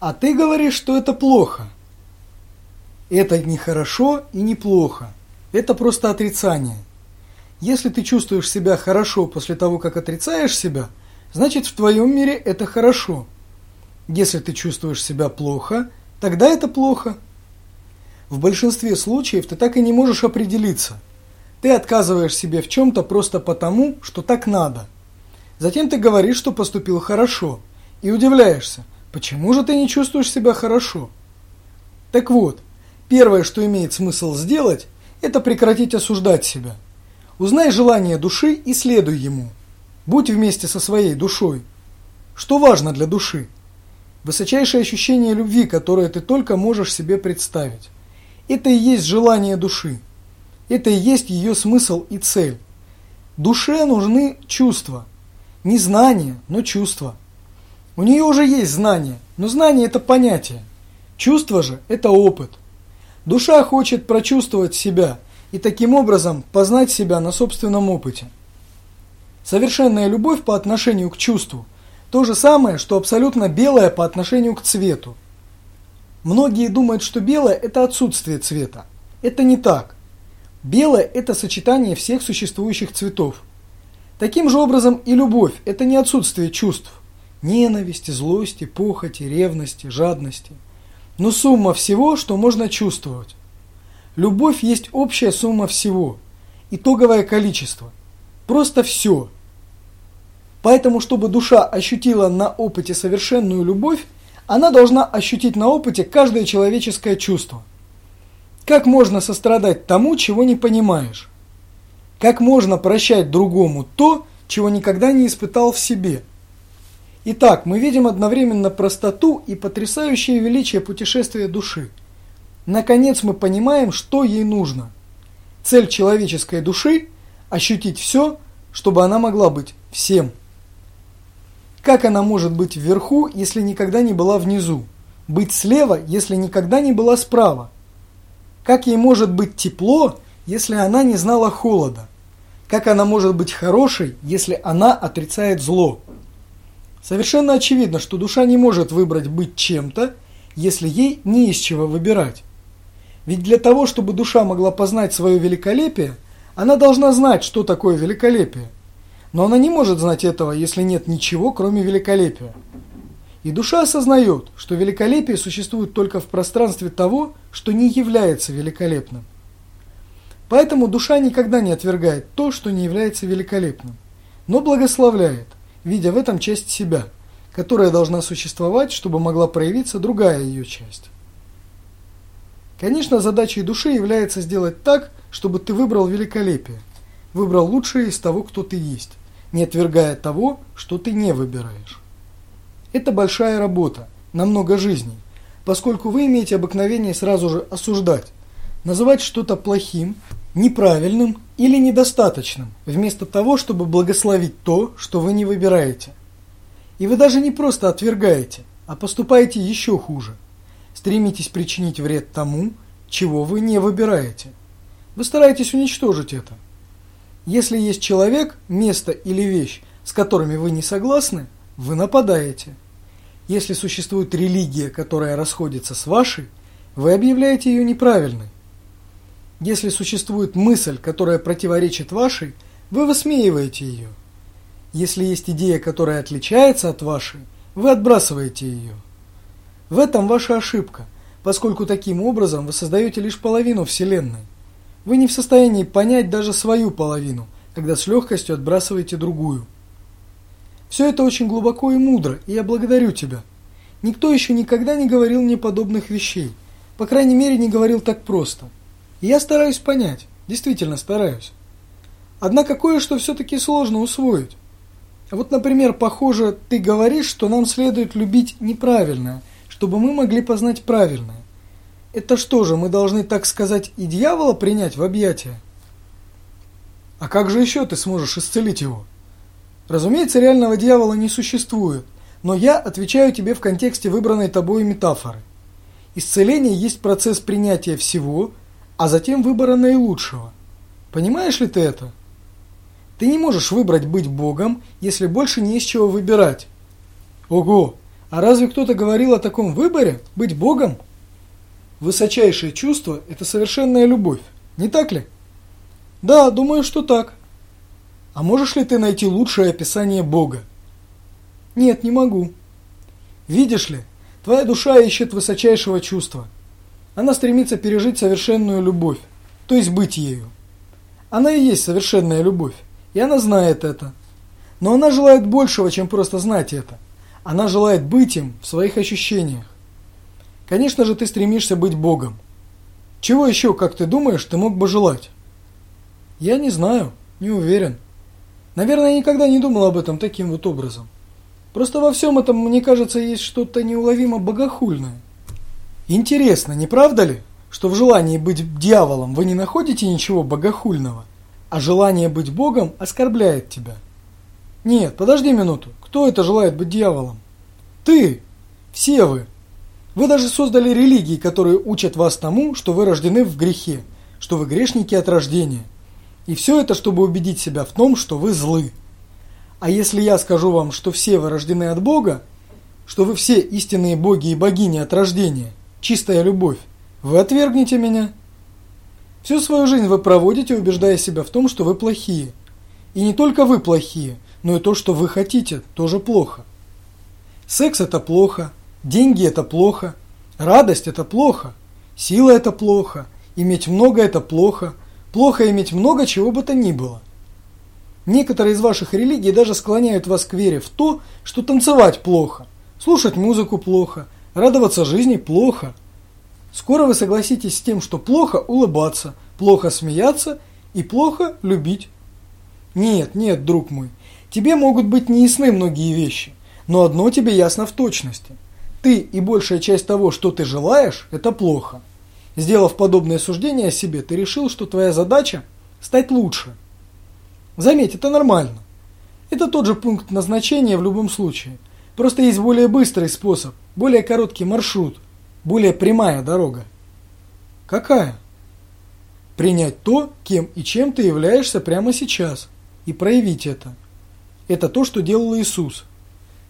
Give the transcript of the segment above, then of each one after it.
А ты говоришь, что это плохо. Это не хорошо и не плохо. Это просто отрицание. Если ты чувствуешь себя хорошо после того, как отрицаешь себя, значит в твоем мире это хорошо. Если ты чувствуешь себя плохо, тогда это плохо. В большинстве случаев ты так и не можешь определиться. Ты отказываешь себе в чем-то просто потому, что так надо. Затем ты говоришь, что поступил хорошо, и удивляешься, почему же ты не чувствуешь себя хорошо. Так вот, Первое, что имеет смысл сделать, это прекратить осуждать себя. Узнай желание души и следуй ему. Будь вместе со своей душой. Что важно для души? Высочайшее ощущение любви, которое ты только можешь себе представить. Это и есть желание души. Это и есть ее смысл и цель. Душе нужны чувства. Не знания, но чувства. У нее уже есть знание, но знание – это понятие. Чувство же – это опыт. Душа хочет прочувствовать себя и таким образом познать себя на собственном опыте. Совершенная любовь по отношению к чувству – то же самое, что абсолютно белое по отношению к цвету. Многие думают, что белое – это отсутствие цвета. Это не так. Белое – это сочетание всех существующих цветов. Таким же образом и любовь – это не отсутствие чувств. Ненависти, злости, похоти, ревности, жадности – но сумма всего, что можно чувствовать. Любовь есть общая сумма всего, итоговое количество. Просто все. Поэтому, чтобы душа ощутила на опыте совершенную любовь, она должна ощутить на опыте каждое человеческое чувство. Как можно сострадать тому, чего не понимаешь? Как можно прощать другому то, чего никогда не испытал в себе? Итак, мы видим одновременно простоту и потрясающее величие путешествия души. Наконец мы понимаем, что ей нужно. Цель человеческой души – ощутить все, чтобы она могла быть всем. Как она может быть вверху, если никогда не была внизу? Быть слева, если никогда не была справа? Как ей может быть тепло, если она не знала холода? Как она может быть хорошей, если она отрицает зло? Совершенно очевидно, что душа не может выбрать быть чем-то, если ей не из чего выбирать. Ведь для того, чтобы душа могла познать свое великолепие, она должна знать, что такое великолепие. Но она не может знать этого, если нет ничего, кроме великолепия. И душа осознает, что великолепие существует только в пространстве того, что не является великолепным. Поэтому душа никогда не отвергает то, что не является великолепным, но благословляет видя в этом часть себя, которая должна существовать, чтобы могла проявиться другая ее часть. Конечно, задачей души является сделать так, чтобы ты выбрал великолепие, выбрал лучшее из того, кто ты есть, не отвергая того, что ты не выбираешь. Это большая работа, на много жизней, поскольку вы имеете обыкновение сразу же осуждать, называть что-то плохим, неправильным или недостаточным, вместо того, чтобы благословить то, что вы не выбираете. И вы даже не просто отвергаете, а поступаете еще хуже. Стремитесь причинить вред тому, чего вы не выбираете. Вы стараетесь уничтожить это. Если есть человек, место или вещь, с которыми вы не согласны, вы нападаете. Если существует религия, которая расходится с вашей, вы объявляете ее неправильной. Если существует мысль, которая противоречит вашей, вы высмеиваете ее. Если есть идея, которая отличается от вашей, вы отбрасываете ее. В этом ваша ошибка, поскольку таким образом вы создаете лишь половину Вселенной. Вы не в состоянии понять даже свою половину, когда с легкостью отбрасываете другую. Все это очень глубоко и мудро, и я благодарю тебя. Никто еще никогда не говорил мне подобных вещей. По крайней мере, не говорил так просто. И я стараюсь понять, действительно стараюсь. Однако кое-что все-таки сложно усвоить. Вот, например, похоже, ты говоришь, что нам следует любить неправильное, чтобы мы могли познать правильное. Это что же, мы должны, так сказать, и дьявола принять в объятия? А как же еще ты сможешь исцелить его? Разумеется, реального дьявола не существует, но я отвечаю тебе в контексте выбранной тобой метафоры. Исцеление есть процесс принятия всего, а затем выбора наилучшего. Понимаешь ли ты это? Ты не можешь выбрать быть Богом, если больше не из чего выбирать. Ого! А разве кто-то говорил о таком выборе? Быть Богом? Высочайшее чувство – это совершенная любовь, не так ли? Да, думаю, что так. А можешь ли ты найти лучшее описание Бога? Нет, не могу. Видишь ли, твоя душа ищет высочайшего чувства. Она стремится пережить совершенную любовь, то есть быть ею. Она и есть совершенная любовь, и она знает это. Но она желает большего, чем просто знать это. Она желает быть им в своих ощущениях. Конечно же, ты стремишься быть Богом. Чего еще, как ты думаешь, ты мог бы желать? Я не знаю, не уверен. Наверное, я никогда не думал об этом таким вот образом. Просто во всем этом, мне кажется, есть что-то неуловимо богохульное. Интересно, не правда ли, что в желании быть дьяволом вы не находите ничего богохульного, а желание быть Богом оскорбляет тебя? Нет, подожди минуту. Кто это желает быть дьяволом? Ты! Все вы! Вы даже создали религии, которые учат вас тому, что вы рождены в грехе, что вы грешники от рождения. И все это, чтобы убедить себя в том, что вы злы. А если я скажу вам, что все вы рождены от Бога, что вы все истинные боги и богини от рождения, чистая любовь, вы отвергнете меня. Всю свою жизнь вы проводите, убеждая себя в том, что вы плохие. И не только вы плохие, но и то, что вы хотите, тоже плохо. Секс – это плохо, деньги – это плохо, радость – это плохо, сила – это плохо, иметь много – это плохо, плохо иметь много чего бы то ни было. Некоторые из ваших религий даже склоняют вас к вере в то, что танцевать плохо, слушать музыку плохо, радоваться жизни плохо. Скоро вы согласитесь с тем, что плохо улыбаться, плохо смеяться и плохо любить. Нет, нет, друг мой, тебе могут быть неясны многие вещи, но одно тебе ясно в точности. Ты и большая часть того, что ты желаешь, это плохо. Сделав подобное суждение о себе, ты решил, что твоя задача – стать лучше. Заметь, это нормально. Это тот же пункт назначения в любом случае. Просто есть более быстрый способ, более короткий маршрут, более прямая дорога. Какая? Принять то, кем и чем ты являешься прямо сейчас, и проявить это. Это то, что делал Иисус.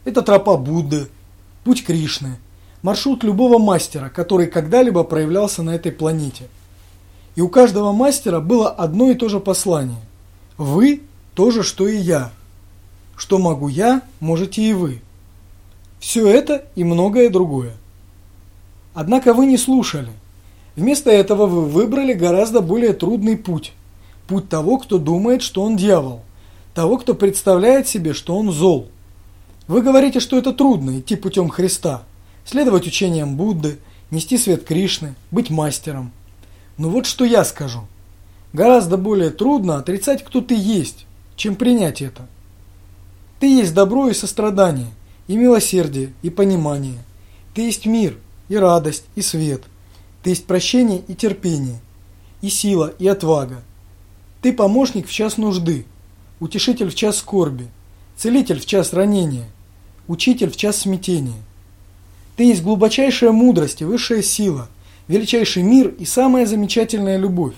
Это тропа Будды, путь Кришны, маршрут любого мастера, который когда-либо проявлялся на этой планете. И у каждого мастера было одно и то же послание. Вы – то же, что и я. Что могу я, можете и вы. Все это и многое другое. Однако вы не слушали. Вместо этого вы выбрали гораздо более трудный путь. Путь того, кто думает, что он дьявол. Того, кто представляет себе, что он зол. Вы говорите, что это трудно идти путем Христа, следовать учениям Будды, нести свет Кришны, быть мастером. Но вот что я скажу. Гораздо более трудно отрицать, кто ты есть, чем принять это. Ты есть добро и сострадание, и милосердие, и понимание. Ты есть мир, и радость, и свет. Ты есть прощение и терпение, и сила, и отвага. Ты помощник в час нужды, утешитель в час скорби, целитель в час ранения, учитель в час смятения. Ты есть глубочайшая мудрость и высшая сила, величайший мир и самая замечательная любовь.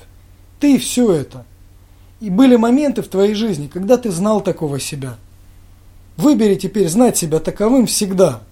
Ты все это. И были моменты в твоей жизни, когда ты знал такого себя. Выбери теперь знать себя таковым всегда –